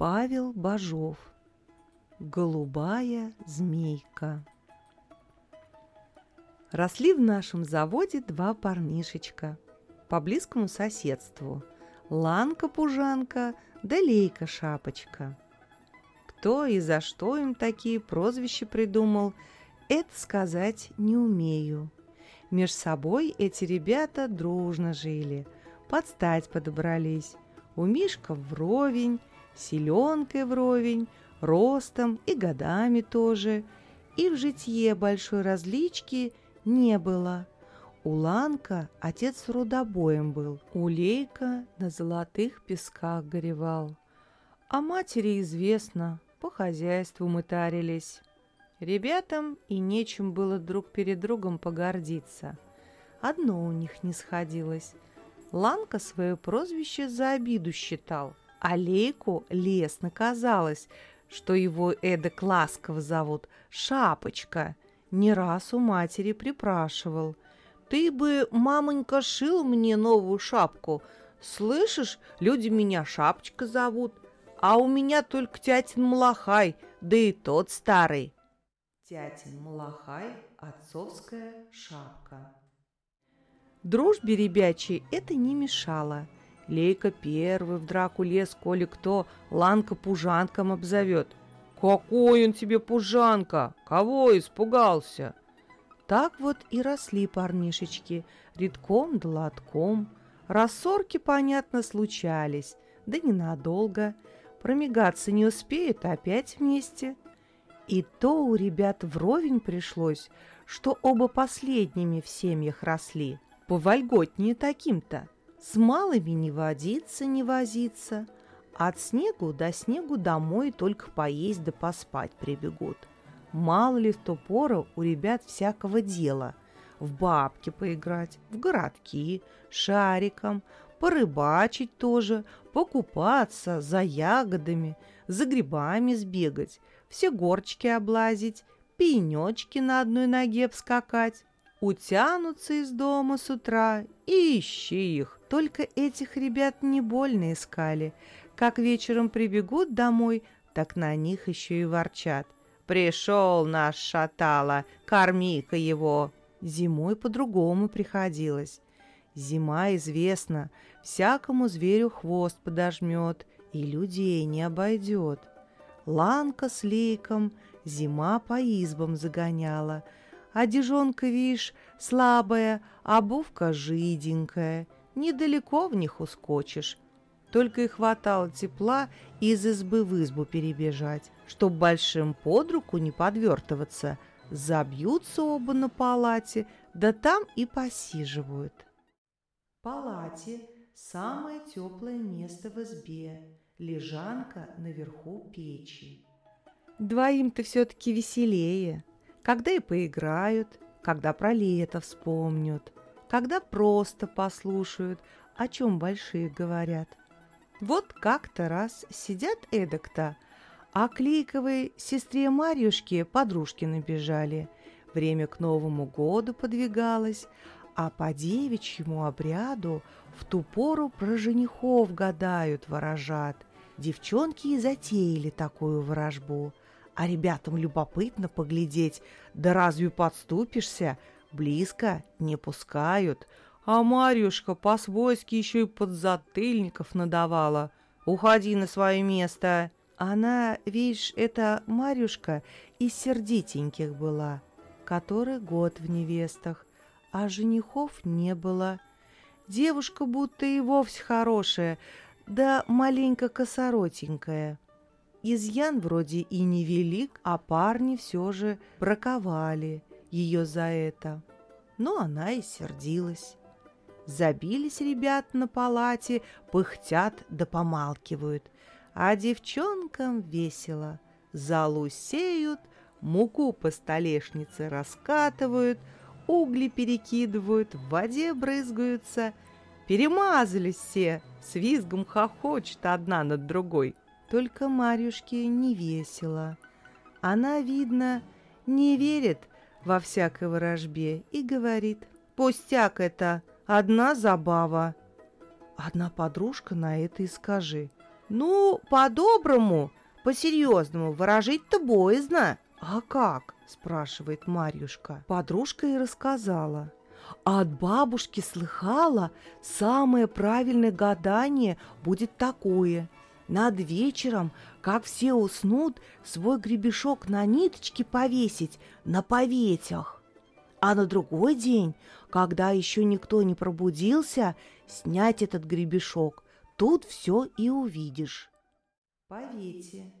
Павел Бажов. Голубая змейка. Росли в нашем заводе два парнишечка по близкому соседству. Ланка-пужанка да Лейка-шапочка. Кто и за что им такие прозвища придумал, это сказать не умею. Меж собой эти ребята дружно жили, под стать подобрались. У Мишка вровень, силенкой вровень, ростом и годами тоже. И в житье большой различки не было. У Ланка отец рудобоем был, у Лейка на золотых песках горевал. А матери известно, по хозяйству мы тарились. Ребятам и нечем было друг перед другом погордиться. Одно у них не сходилось. Ланка свое прозвище за обиду считал, а Лейку лестно казалось, что его эдак ласково зовут Шапочка. Не раз у матери припрашивал. «Ты бы, мамонька, шил мне новую шапку. Слышишь, люди меня Шапочка зовут, а у меня только тятин Малахай, да и тот старый». Тятин Малахай – отцовская шапка. Дружбе ребячей это не мешало. Лейка первый в драку лез, коли кто Ланка пужанком обзовет. «Какой он тебе пужанка? Кого испугался?» Так вот и росли парнишечки, редком да лотком. Рассорки, понятно, случались, да ненадолго. Промигаться не успеют, опять вместе – и то у ребят вровень пришлось, что оба последними в семьях росли, повольготнее таким-то. С малыми не водиться, не возиться. От снегу до снегу домой только поесть да поспать прибегут. Мало ли в ту пору у ребят всякого дела. В бабки поиграть, в городки, шариком, порыбачить тоже, покупаться за ягодами, за грибами сбегать, все горчики облазить, пенечки на одной ноге вскакать. Утянутся из дома с утра и ищи их. Только этих ребят не больно искали. Как вечером прибегут домой, так на них еще и ворчат. «Пришел наш шатало, корми-ка его!» Зимой по-другому приходилось. Зима, известно, всякому зверю хвост подожмет и людей не обойдет. Ланка с лейком зима по избам загоняла, Одежонка, вишь, слабая, обувка жиденькая, Недалеко в них ускочишь. Только и хватало тепла из избы в избу перебежать, Чтоб большим под руку не подвертываться. Забьются оба на палате, да там и посиживают. Палате – самое теплое место в избе, лежанка наверху печи. Двоим-то все-таки веселее, когда и поиграют, когда про лето вспомнят, когда просто послушают, о чем большие говорят. Вот как-то раз сидят эдак-то, а Клейковой сестре Марьюшке подружки набежали. Время к Новому году подвигалось, а по девичьему обряду в ту пору про женихов гадают, ворожат. Девчонки и затеяли такую ворожбу. А ребятам любопытно поглядеть, да разве подступишься? Близко не пускают. А Марьюшка по-свойски еще и подзатыльников надавала. «Уходи на свое место!» Она, видишь, эта Марьюшка из сердитеньких была, который год в невестах, а женихов не было. Девушка будто и вовсе хорошая, да маленько косоротенькая. Изъян вроде и невелик, а парни все же браковали ее за это. Но она и сердилась. Забились ребят на палате, пыхтят да помалкивают, а девчонкам весело. Залу сеют, муку по столешнице раскатывают, угли перекидывают, в воде брызгаются. Перемазались все, с визгом хохочет одна над другой. Только Марьюшке не весело. Она, видно, не верит во всякой ворожбе и говорит, «Пустяк это, одна забава». Одна подружка на это и скажи, Ну, по-доброму, по-серьезному выражить-то боязно. А как? спрашивает Марьюшка. Подружка и рассказала. А от бабушки слыхала, самое правильное гадание будет такое. Над вечером, как все уснут, свой гребешок на ниточке повесить на поветях. А на другой день, когда еще никто не пробудился, снять этот гребешок. Тут все и увидишь. Повете.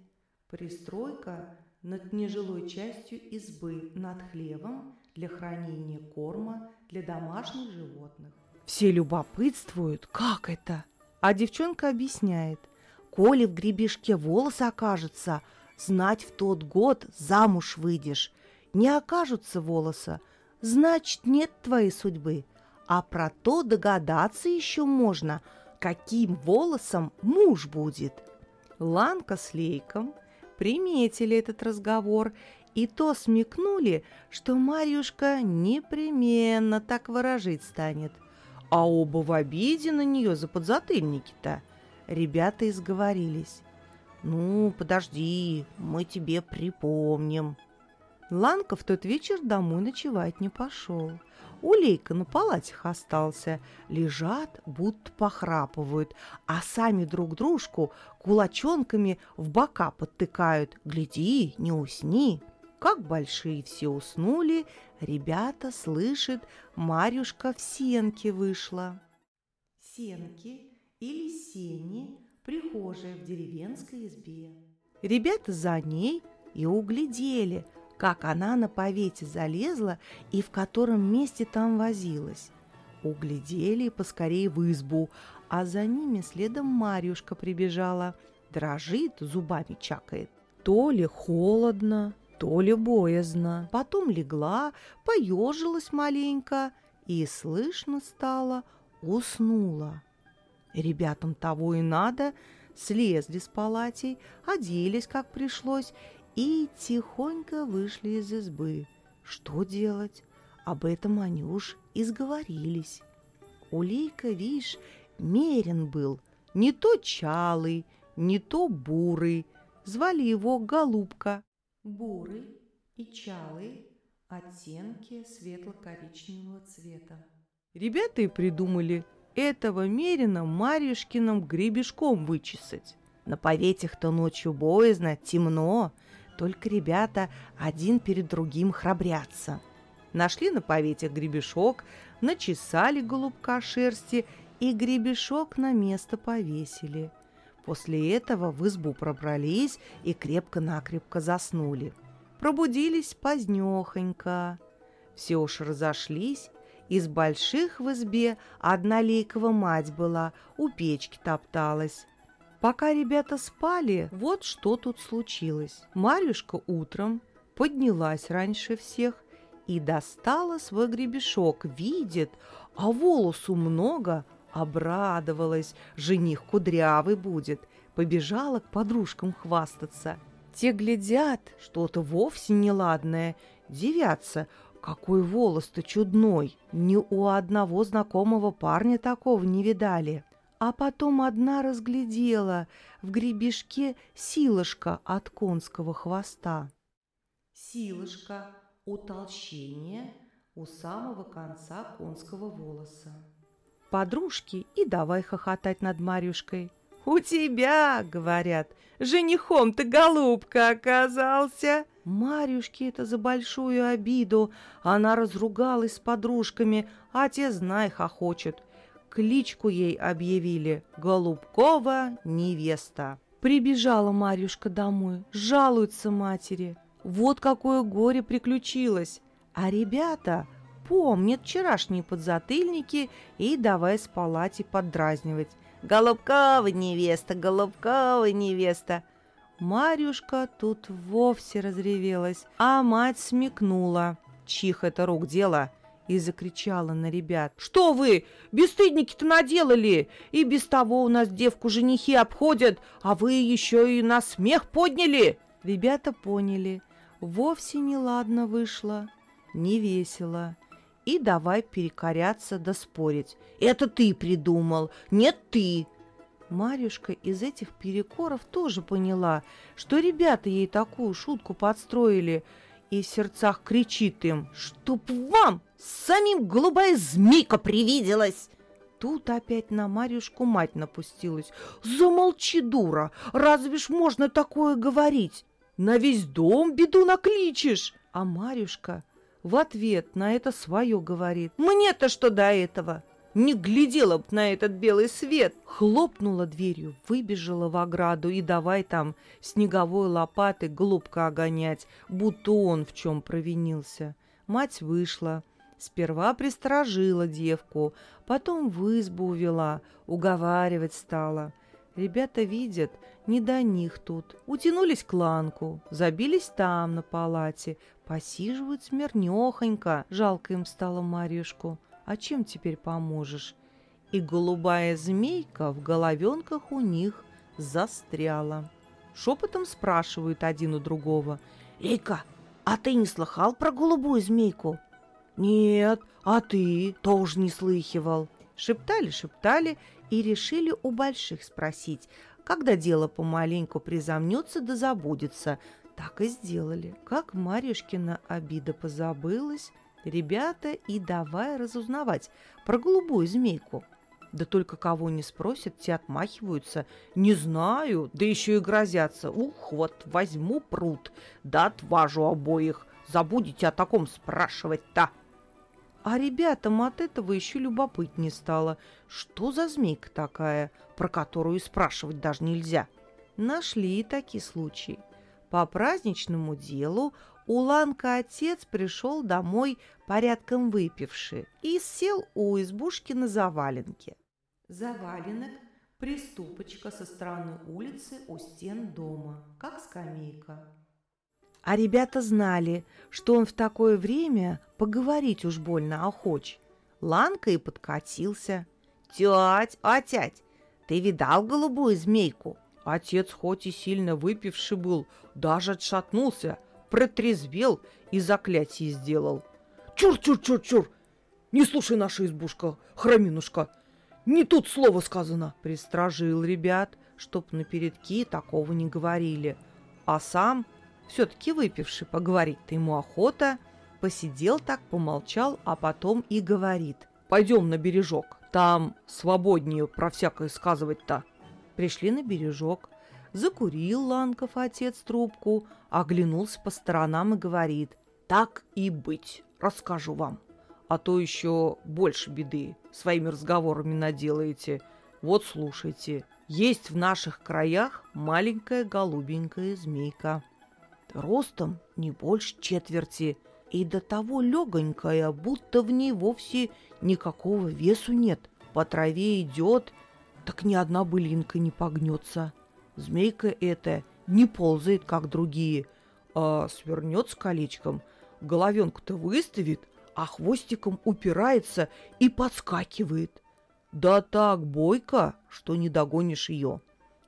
Пристройка над нежилой частью избы над хлевом для хранения корма для домашних животных. Все любопытствуют, как это? А девчонка объясняет. Коли в гребешке волосы окажется, знать в тот год замуж выйдешь. Не окажутся волосы, значит, нет твоей судьбы. А про то догадаться еще можно, каким волосом муж будет. Ланка с Лейком приметили этот разговор и то смекнули, что Марьюшка непременно так выражить станет. А оба в обиде на нее за подзатыльники-то. Ребята изговорились. «Ну, подожди, мы тебе припомним». Ланка в тот вечер домой ночевать не пошел. Улейка на палатях остался. Лежат, будто похрапывают, а сами друг дружку кулачонками в бока подтыкают. Гляди, не усни. Как большие все уснули, ребята слышат, Марюшка в сенке вышла. Сенки или сени – прихожая в деревенской избе. Ребята за ней и углядели – как она на повете залезла и в котором месте там возилась. Углядели поскорее в избу, а за ними следом Марьюшка прибежала. Дрожит, зубами чакает. То ли холодно, то ли боязно. Потом легла, поежилась маленько и, слышно стало, уснула. Ребятам того и надо, слезли с палатей, оделись, как пришлось, и тихонько вышли из избы. Что делать? Об этом они уж и сговорились. Улейка, видишь, мерен был, не то чалый, не то бурый. Звали его Голубка. Бурый и чалый – оттенки светло-коричневого цвета. Ребята и придумали этого мерина Марьюшкиным гребешком вычесать. На поветях-то ночью боязно, темно, только ребята один перед другим храбрятся. Нашли на повете гребешок, начесали голубка шерсти и гребешок на место повесили. После этого в избу пробрались и крепко-накрепко заснули. Пробудились позднехонько. Все уж разошлись, из больших в избе одна лейкова мать была, у печки топталась. Пока ребята спали, вот что тут случилось. Марюшка утром поднялась раньше всех и достала свой гребешок. Видит, а волосу много, обрадовалась, жених кудрявый будет. Побежала к подружкам хвастаться. Те глядят, что-то вовсе неладное, дивятся, какой волос-то чудной. Ни у одного знакомого парня такого не видали. А потом одна разглядела в гребешке силышко от конского хвоста. Силышко – утолщение у самого конца конского волоса. Подружки и давай хохотать над Марюшкой. «У тебя, — говорят, — женихом ты, голубка, оказался!» Марюшке это за большую обиду. Она разругалась с подружками, а те, знай, хохочет кличку ей объявили «Голубкова невеста». Прибежала Марюшка домой, жалуется матери. Вот какое горе приключилось. А ребята помнят вчерашние подзатыльники и давай с палати поддразнивать. «Голубкова невеста, Голубкова невеста!» Марюшка тут вовсе разревелась, а мать смекнула. Чих это рук дело, и закричала на ребят. «Что вы, бесстыдники-то наделали? И без того у нас девку женихи обходят, а вы еще и на смех подняли!» Ребята поняли, вовсе не ладно вышло, не весело. И давай перекоряться да спорить. «Это ты придумал, нет ты!» Марюшка из этих перекоров тоже поняла, что ребята ей такую шутку подстроили, и в сердцах кричит им, «Чтоб вам самим голубая змейка привиделась!» Тут опять на Марюшку мать напустилась. «Замолчи, дура! Разве ж можно такое говорить? На весь дом беду накличешь!» А Марюшка в ответ на это свое говорит. «Мне-то что до этого? Не глядела б на этот белый свет!» Хлопнула дверью, выбежала в ограду и давай там снеговой лопатой голубка огонять, будто он в чем провинился. Мать вышла. Сперва пристражила девку, потом в избу увела, уговаривать стала. Ребята видят, не до них тут. Утянулись к ланку, забились там на палате, посиживают смирнёхонько. Жалко им стало Марьюшку а чем теперь поможешь? И голубая змейка в головенках у них застряла. Шепотом спрашивают один у другого. «Лейка, а ты не слыхал про голубую змейку?» «Нет, а ты тоже не слыхивал». Шептали-шептали и решили у больших спросить, когда дело помаленьку призомнется да забудется. Так и сделали. Как Марьюшкина обида позабылась, Ребята и давай разузнавать про голубую змейку. Да только кого не спросят, те отмахиваются. Не знаю, да еще и грозятся. Ух, вот возьму пруд, да отважу обоих. Забудете о таком спрашивать-то. А ребятам от этого еще любопытнее стало. Что за змейка такая, про которую спрашивать даже нельзя? Нашли и такие случаи. По праздничному делу Уланка отец пришел домой порядком выпивший и сел у избушки на заваленке. Заваленок – приступочка со стороны улицы у стен дома, как скамейка. А ребята знали, что он в такое время поговорить уж больно охоч. Ланка и подкатился. «Тять, а ты видал голубую змейку?» Отец хоть и сильно выпивший был, даже отшатнулся – протрезвел и заклятие сделал. «Чур-чур-чур-чур! Не слушай наша избушка, храминушка! Не тут слово сказано!» Пристражил ребят, чтоб на передки такого не говорили. А сам, все-таки выпивший, поговорить-то ему охота, посидел так, помолчал, а потом и говорит. «Пойдем на бережок, там свободнее про всякое сказывать-то». Пришли на бережок. Закурил Ланков отец трубку, оглянулся по сторонам и говорит, «Так и быть, расскажу вам, а то еще больше беды своими разговорами наделаете. Вот слушайте, есть в наших краях маленькая голубенькая змейка. Ростом не больше четверти, и до того легонькая, будто в ней вовсе никакого весу нет. По траве идет, так ни одна былинка не погнется. Змейка эта не ползает, как другие, а свернет с колечком, головенку-то выставит, а хвостиком упирается и подскакивает. Да так бойко, что не догонишь ее.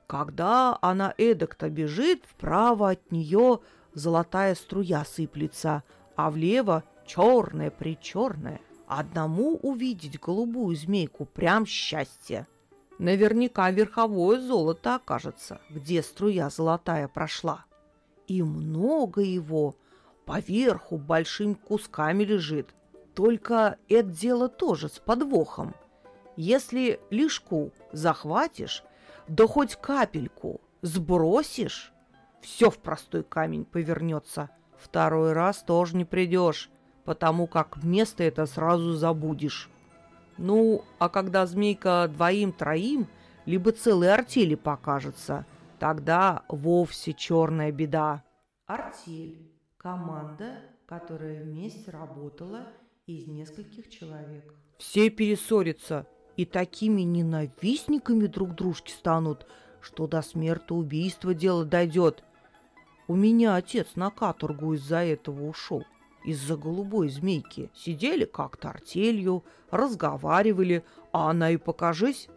Когда она эдак-то бежит, вправо от нее золотая струя сыплется, а влево черная-причерная. Одному увидеть голубую змейку прям счастье. Наверняка верховое золото окажется, где струя золотая прошла. И много его поверху большими кусками лежит. Только это дело тоже с подвохом. Если лишку захватишь, да хоть капельку сбросишь, все в простой камень повернется. Второй раз тоже не придешь, потому как место это сразу забудешь. Ну, а когда змейка двоим-троим, либо целой артели покажется, тогда вовсе черная беда. Артель – команда, которая вместе работала из нескольких человек. Все перессорятся и такими ненавистниками друг дружки станут, что до смерти убийства дело дойдет. У меня отец на каторгу из-за этого ушел из-за голубой змейки. Сидели как-то артелью, разговаривали, а она и покажись.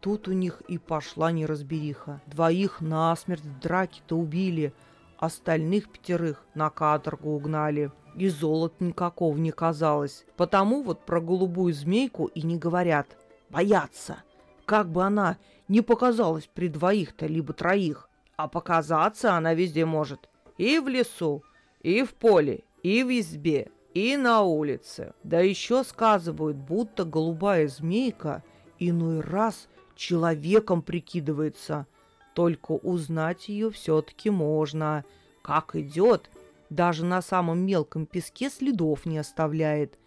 Тут у них и пошла неразбериха. Двоих насмерть в драке-то убили, остальных пятерых на каторгу угнали. И золота никакого не казалось. Потому вот про голубую змейку и не говорят. Боятся. как бы она не показалась при двоих-то, либо троих. А показаться она везде может. И в лесу, и в поле, и в избе, и на улице. Да еще сказывают, будто голубая змейка иной раз человеком прикидывается. Только узнать ее все-таки можно. Как идет, даже на самом мелком песке следов не оставляет.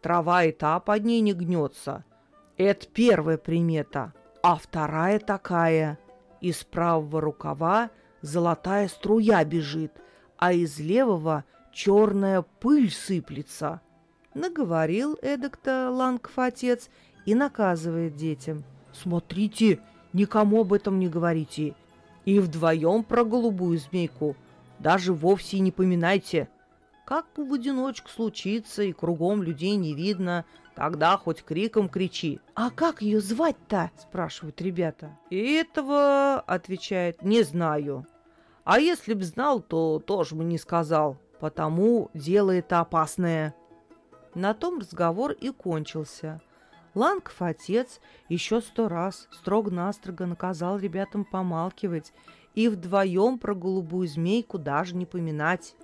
Трава и та под ней не гнется. Это первая примета. А вторая такая. Из правого рукава золотая струя бежит, а из левого черная пыль сыплется. Наговорил эдак-то Лангов отец и наказывает детям. Смотрите, никому об этом не говорите. И вдвоем про голубую змейку даже вовсе не поминайте. Как в одиночку случится и кругом людей не видно, тогда хоть криком кричи. «А как ее звать-то?» – спрашивают ребята. «Этого, – отвечает, – не знаю. А если б знал, то тоже бы не сказал, потому дело это опасное». На том разговор и кончился. Лангов отец еще сто раз строго-настрого наказал ребятам помалкивать и вдвоем про голубую змейку даже не поминать.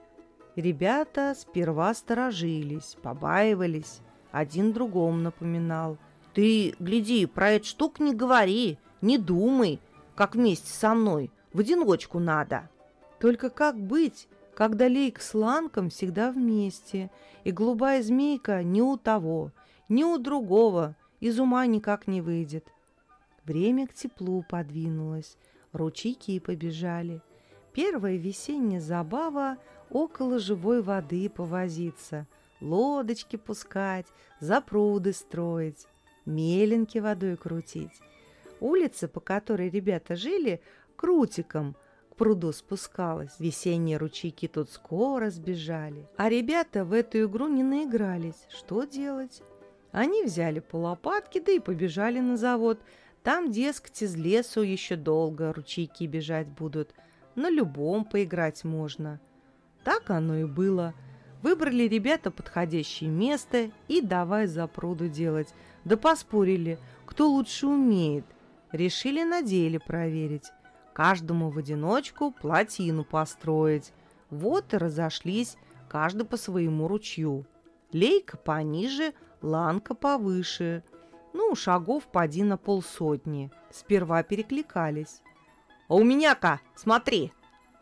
Ребята сперва сторожились, побаивались, один другому напоминал. «Ты, гляди, про эту штуку не говори, не думай, как вместе со мной, в одиночку надо». Только как быть, когда Лейк с Ланком всегда вместе, и голубая змейка ни у того, ни у другого из ума никак не выйдет. Время к теплу подвинулось, ручейки побежали. Первая весенняя забава около живой воды повозиться, лодочки пускать, запруды строить, меленки водой крутить. Улица, по которой ребята жили, крутиком к пруду спускалась. Весенние ручейки тут скоро сбежали. А ребята в эту игру не наигрались. Что делать? Они взяли по лопатке, да и побежали на завод. Там, дескать, из лесу еще долго ручейки бежать будут. На любом поиграть можно. Так оно и было. Выбрали ребята подходящее место и давай за пруду делать. Да поспорили, кто лучше умеет. Решили на деле проверить. Каждому в одиночку плотину построить. Вот и разошлись, каждый по своему ручью. Лейка пониже, ланка повыше. Ну, шагов поди на полсотни. Сперва перекликались. «А у меня-ка, смотри!»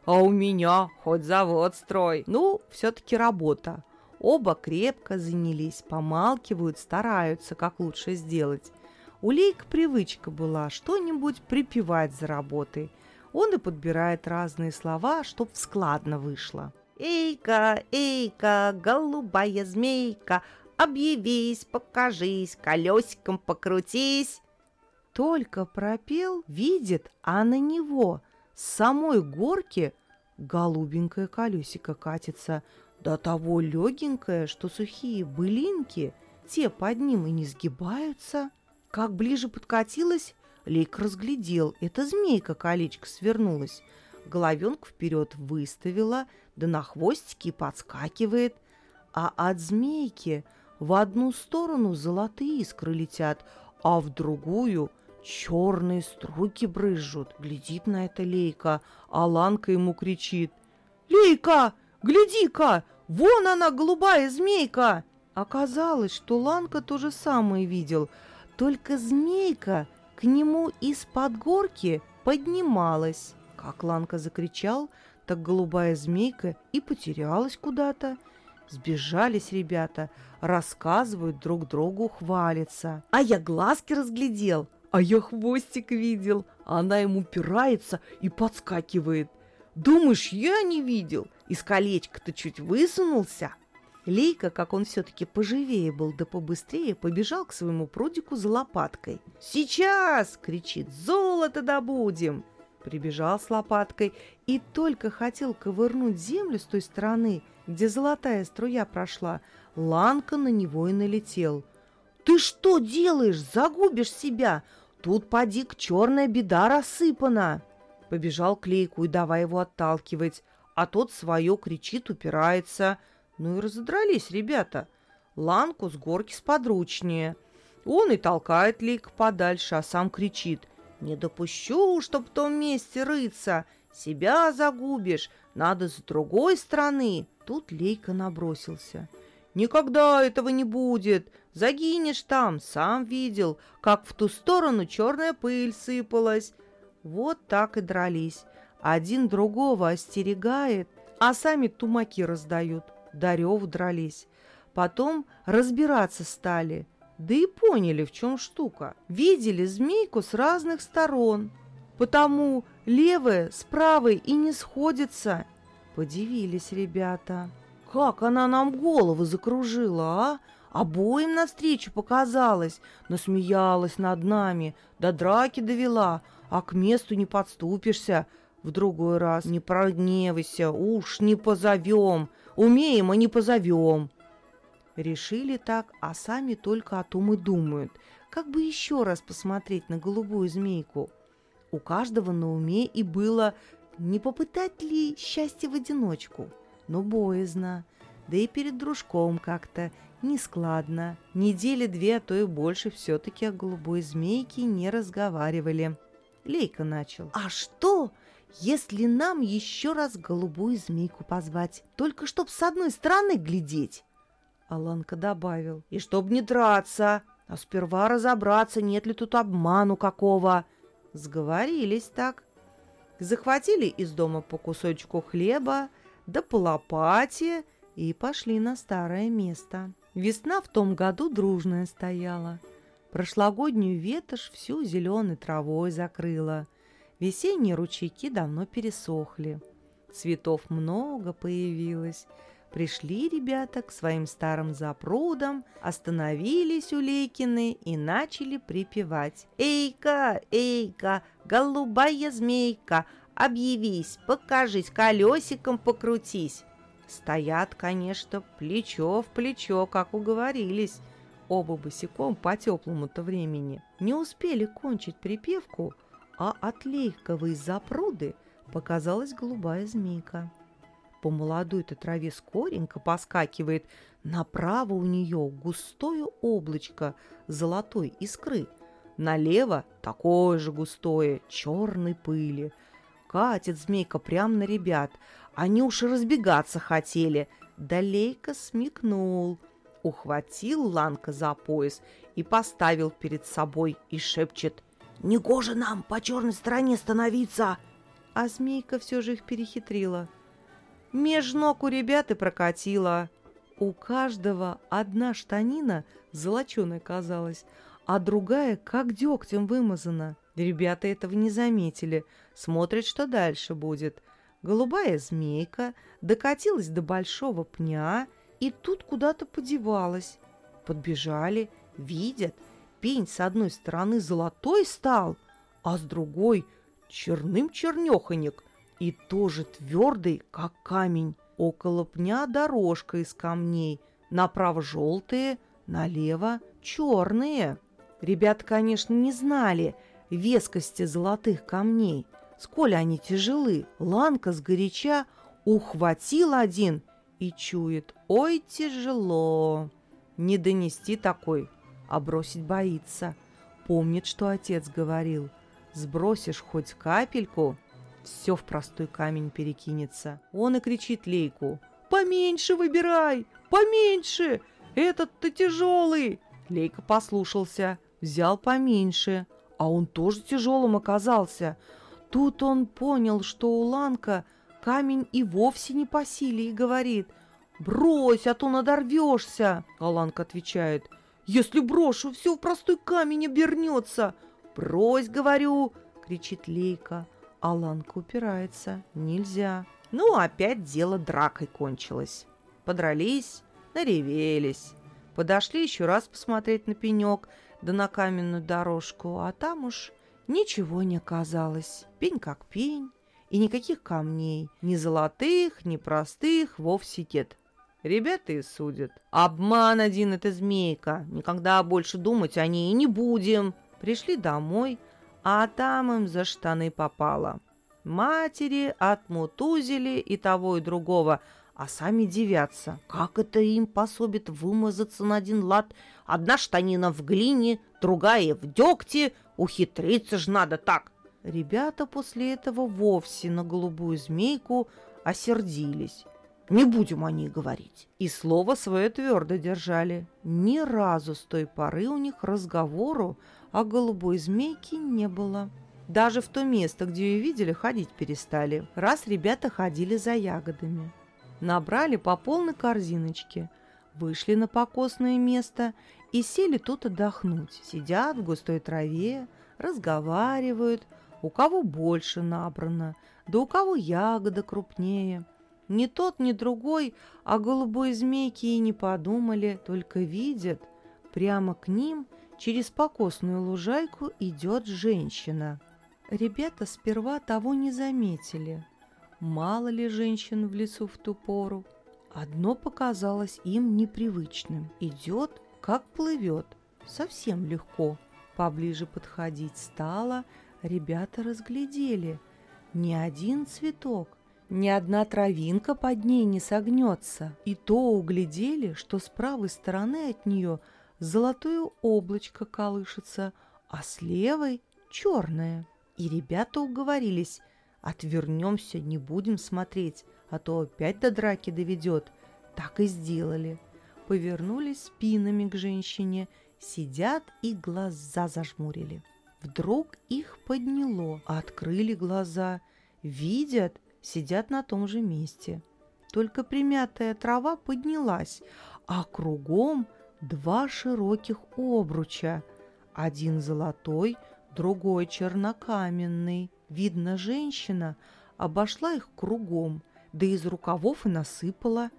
«А у меня хоть завод строй!» Ну, все-таки работа. Оба крепко занялись, помалкивают, стараются, как лучше сделать. У Лейка привычка была что-нибудь припевать за работой. Он и подбирает разные слова, чтоб складно вышло. «Эйка, эйка, голубая змейка, Объявись, покажись, колесиком покрутись. Только пропел, видит, а на него с самой горки голубенькое колесико катится, до того легенькое, что сухие былинки, те под ним и не сгибаются. Как ближе подкатилась, Лейк разглядел, это змейка колечко свернулась. Головенку вперед выставила, да на хвостике подскакивает. А от змейки – в одну сторону золотые искры летят, а в другую черные струйки брызжут. Глядит на это Лейка, а Ланка ему кричит. «Лейка, гляди-ка, вон она, голубая змейка!» Оказалось, что Ланка то же самое видел, только змейка к нему из-под горки поднималась. Как Ланка закричал, так голубая змейка и потерялась куда-то. Сбежались ребята, рассказывают друг другу, хвалятся. А я глазки разглядел, а я хвостик видел. Она ему упирается и подскакивает. Думаешь, я не видел? Из колечка-то чуть высунулся. Лейка, как он все-таки поживее был да побыстрее, побежал к своему прудику за лопаткой. «Сейчас!» — кричит. «Золото добудем!» Прибежал с лопаткой и только хотел ковырнуть землю с той стороны, где золотая струя прошла, Ланка на него и налетел. «Ты что делаешь? Загубишь себя! Тут, поди, к черная беда рассыпана!» Побежал к Лейку и давай его отталкивать, а тот свое кричит, упирается. Ну и разодрались ребята. Ланку с горки сподручнее. Он и толкает Лейка подальше, а сам кричит. «Не допущу, чтоб в том месте рыться! Себя загубишь! Надо с другой стороны!» Тут Лейка набросился. «Никогда этого не будет! Загинешь там, сам видел, как в ту сторону черная пыль сыпалась!» Вот так и дрались. Один другого остерегает, а сами тумаки раздают. Дарев дрались. Потом разбираться стали, да и поняли, в чем штука. Видели змейку с разных сторон, потому левая с правой и не сходится. Подивились ребята. Как она нам голову закружила, а? Обоим навстречу показалось, насмеялась над нами, до драки довела, а к месту не подступишься. В другой раз не прогневайся, уж не позовем, умеем, а не позовем. Решили так, а сами только о том и думают, как бы еще раз посмотреть на голубую змейку. У каждого на уме и было, не попытать ли счастье в одиночку, но боязно, да и перед дружком как-то нескладно. Недели две, а то и больше все-таки о голубой змейке не разговаривали. Лейка начал. «А что, если нам еще раз голубую змейку позвать? Только чтоб с одной стороны глядеть?» Аланка добавил. «И чтоб не драться, а сперва разобраться, нет ли тут обману какого». Сговорились так. Захватили из дома по кусочку хлеба, да по лопате и пошли на старое место. Весна в том году дружная стояла. Прошлогоднюю ветошь всю зеленой травой закрыла. Весенние ручейки давно пересохли. Цветов много появилось — Пришли ребята к своим старым запрудам, остановились у Лейкины и начали припевать. «Эйка, эйка, голубая змейка, объявись, покажись, колесиком покрутись!» Стоят, конечно, плечо в плечо, как уговорились. Оба босиком по теплому-то времени. Не успели кончить припевку, а от лейковой запруды показалась голубая змейка. По молодой-то траве скоренько поскакивает. Направо у нее густое облачко золотой искры. Налево такое же густое, черной пыли. Катит змейка прямо на ребят. Они уж и разбегаться хотели. Далейка смекнул. Ухватил Ланка за пояс и поставил перед собой и шепчет «Негоже нам по черной стороне становиться!» А змейка все же их перехитрила – Меж ног у ребят и прокатила. У каждого одна штанина золоченая казалась, а другая как дегтем вымазана. Ребята этого не заметили, смотрят, что дальше будет. Голубая змейка докатилась до большого пня и тут куда-то подевалась. Подбежали, видят, пень с одной стороны золотой стал, а с другой черным чернехонек – и тоже твердый, как камень. Около пня дорожка из камней, направо желтые, налево черные. Ребята, конечно, не знали вескости золотых камней, сколь они тяжелы. Ланка сгоряча ухватил один и чует, ой, тяжело. Не донести такой, а бросить боится. Помнит, что отец говорил, сбросишь хоть капельку – все в простой камень перекинется. Он и кричит Лейку. «Поменьше выбирай! Поменьше! Этот-то тяжелый!» Лейка послушался, взял поменьше, а он тоже тяжелым оказался. Тут он понял, что у Ланка камень и вовсе не по силе, и говорит «Брось, а то надорвешься!» А Ланка отвечает «Если брошу, все в простой камень обернется!» «Брось, говорю!» — кричит Лейка. Аланка упирается. Нельзя. Ну, опять дело дракой кончилось. Подрались, наревелись. Подошли еще раз посмотреть на пенек, да на каменную дорожку, а там уж ничего не оказалось. Пень как пень, и никаких камней, ни золотых, ни простых, вовсе нет. Ребята и судят. Обман один эта змейка. Никогда больше думать о ней не будем. Пришли домой, а там им за штаны попало. Матери отмутузили и того, и другого, а сами дивятся. Как это им пособит вымазаться на один лад? Одна штанина в глине, другая в дегте. Ухитриться ж надо так. Ребята после этого вовсе на голубую змейку осердились. Не будем о ней говорить. И слово свое твердо держали. Ни разу с той поры у них разговору о голубой змейке не было. Даже в то место, где ее видели, ходить перестали. Раз ребята ходили за ягодами. Набрали по полной корзиночке, вышли на покосное место и сели тут отдохнуть. Сидят в густой траве, разговаривают, у кого больше набрано, да у кого ягода крупнее – ни тот, ни другой о голубой змейке и не подумали, только видят, прямо к ним через покосную лужайку идет женщина. Ребята сперва того не заметили. Мало ли женщин в лесу в ту пору. Одно показалось им непривычным. Идет, как плывет, совсем легко. Поближе подходить стало, ребята разглядели. Ни один цветок, ни одна травинка под ней не согнется. И то углядели, что с правой стороны от нее золотое облачко колышется, а с левой — черное. И ребята уговорились, отвернемся, не будем смотреть, а то опять до драки доведет. Так и сделали. Повернулись спинами к женщине, сидят и глаза зажмурили. Вдруг их подняло, открыли глаза, видят — сидят на том же месте. Только примятая трава поднялась, а кругом два широких обруча. Один золотой, другой чернокаменный. Видно, женщина обошла их кругом, да из рукавов и насыпала.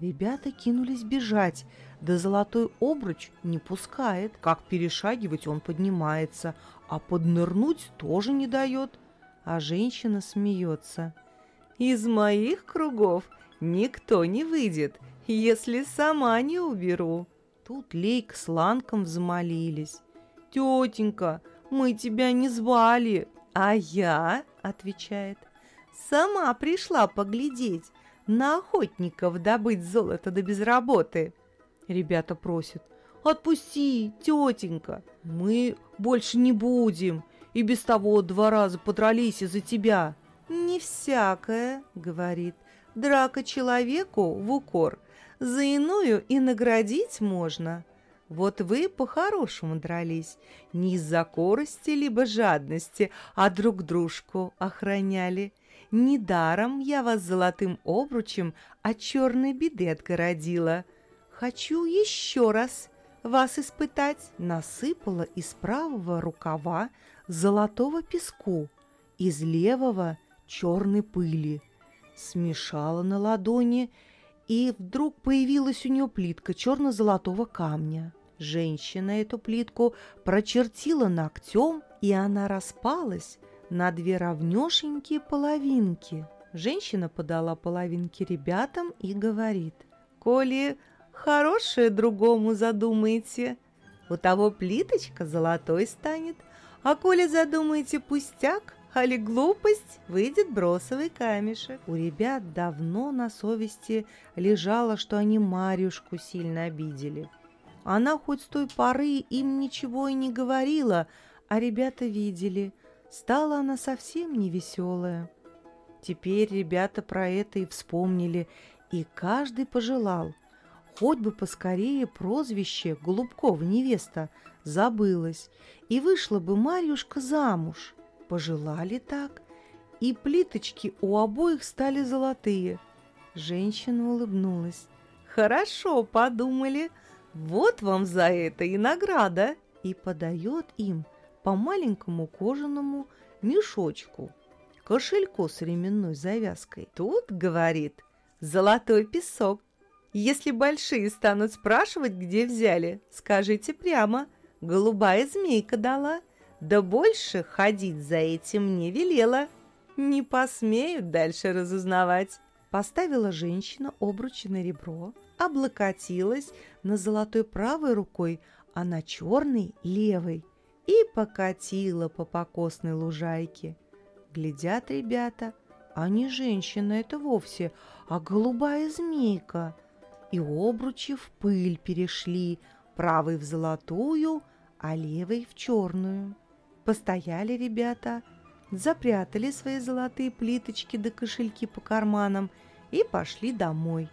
Ребята кинулись бежать, да золотой обруч не пускает. Как перешагивать он поднимается, а поднырнуть тоже не дает. А женщина смеется. Из моих кругов никто не выйдет, если сама не уберу. Тут Лейк с Ланком взмолились. «Тетенька, мы тебя не звали!» «А я?» — отвечает. «Сама пришла поглядеть, на охотников добыть золото да без работы». Ребята просят. «Отпусти, тетенька, мы больше не будем, и без того два раза подрались из-за тебя». «Не всякое», — говорит, — «драка человеку в укор, за иную и наградить можно». Вот вы по-хорошему дрались, не из-за корости либо жадности, а друг дружку охраняли. Недаром я вас золотым обручем от черной беды отгородила. Хочу еще раз вас испытать. Насыпала из правого рукава золотого песку, из левого черной пыли, смешала на ладони, и вдруг появилась у нее плитка черно-золотого камня. Женщина эту плитку прочертила ногтем, и она распалась на две равнешенькие половинки. Женщина подала половинки ребятам и говорит, «Коли хорошее другому задумаете, у того плиточка золотой станет, а коли задумаете пустяк, али глупость, выйдет бросовый камешек. У ребят давно на совести лежало, что они Марюшку сильно обидели. Она хоть с той поры им ничего и не говорила, а ребята видели. Стала она совсем невеселая. Теперь ребята про это и вспомнили, и каждый пожелал. Хоть бы поскорее прозвище Голубкова невеста забылось, и вышла бы Марьюшка замуж. Пожелали так, и плиточки у обоих стали золотые. Женщина улыбнулась. «Хорошо подумали, вот вам за это и награда!» И подает им по маленькому кожаному мешочку, кошельку с ременной завязкой. Тут, говорит, золотой песок. Если большие станут спрашивать, где взяли, скажите прямо, голубая змейка дала – да больше ходить за этим не велела. Не посмеют дальше разузнавать. Поставила женщина обруч на ребро, облокотилась на золотой правой рукой, а на черной левой и покатила по покосной лужайке. Глядят ребята, а не женщина это вовсе, а голубая змейка. И обручи в пыль перешли, правый в золотую, а левый в черную. Постояли ребята, запрятали свои золотые плиточки да кошельки по карманам и пошли домой.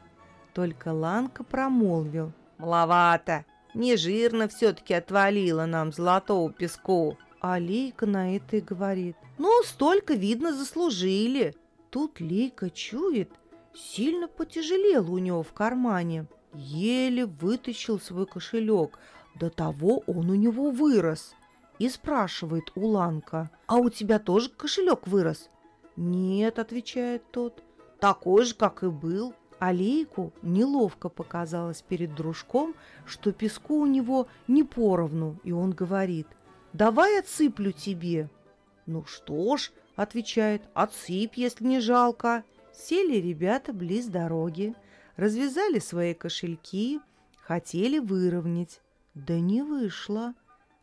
Только Ланка промолвил. «Маловато, не жирно все-таки отвалило нам золотого песку». А Лейка на это и говорит. «Ну, столько, видно, заслужили». Тут Лейка чует, сильно потяжелело у него в кармане. Еле вытащил свой кошелек, до того он у него вырос. И спрашивает у Ланка, «А у тебя тоже кошелек вырос?» «Нет», — отвечает тот, — «такой же, как и был». Алейку неловко показалось перед дружком, что песку у него не поровну, и он говорит, «Давай отсыплю тебе». «Ну что ж», — отвечает, «отсыпь, если не жалко». Сели ребята близ дороги, развязали свои кошельки, хотели выровнять. Да не вышло.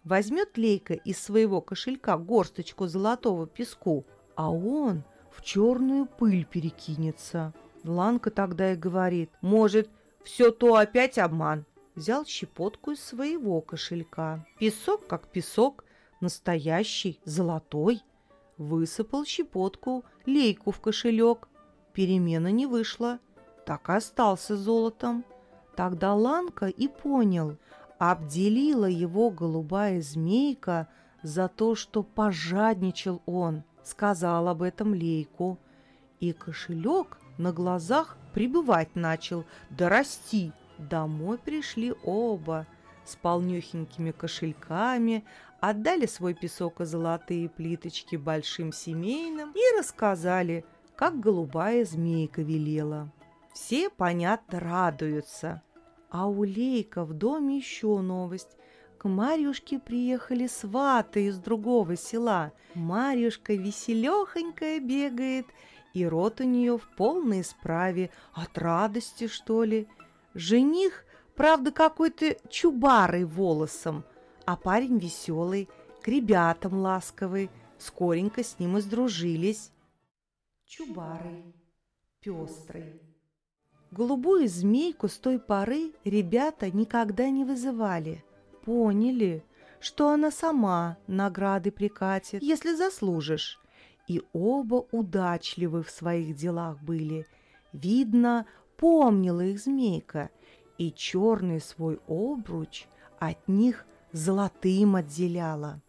Возьмет Лейка из своего кошелька горсточку золотого песку, а он в черную пыль перекинется. Ланка тогда и говорит, может, все то опять обман. Взял щепотку из своего кошелька. Песок как песок, настоящий, золотой. Высыпал щепотку, лейку в кошелек. Перемена не вышла, так и остался золотом. Тогда Ланка и понял, обделила его голубая змейка за то, что пожадничал он, сказал об этом Лейку. И кошелек на глазах прибывать начал, да расти. Домой пришли оба с полнюхенькими кошельками, отдали свой песок и золотые плиточки большим семейным и рассказали, как голубая змейка велела. Все, понятно, радуются. А у Лейка в доме еще новость. К Марьюшке приехали сваты из другого села. Марьюшка веселехонькая бегает – и рот у нее в полной исправе, от радости, что ли. Жених, правда, какой-то чубарый волосом, а парень веселый, к ребятам ласковый, скоренько с ним и сдружились. Чубарый, пестрый. Голубую змейку с той поры ребята никогда не вызывали. Поняли, что она сама награды прикатит, если заслужишь и оба удачливы в своих делах были. Видно, помнила их змейка, и черный свой обруч от них золотым отделяла.